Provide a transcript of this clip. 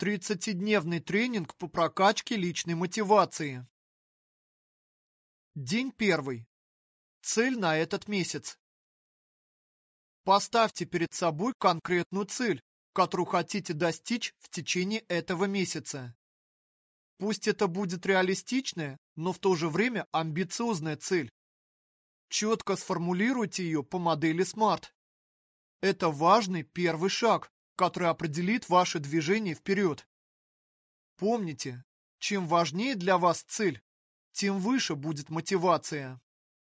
30-дневный тренинг по прокачке личной мотивации. День первый. Цель на этот месяц. Поставьте перед собой конкретную цель, которую хотите достичь в течение этого месяца. Пусть это будет реалистичная, но в то же время амбициозная цель. Четко сформулируйте ее по модели SMART. Это важный первый шаг, который определит ваше движение вперед. Помните, чем важнее для вас цель, тем выше будет мотивация.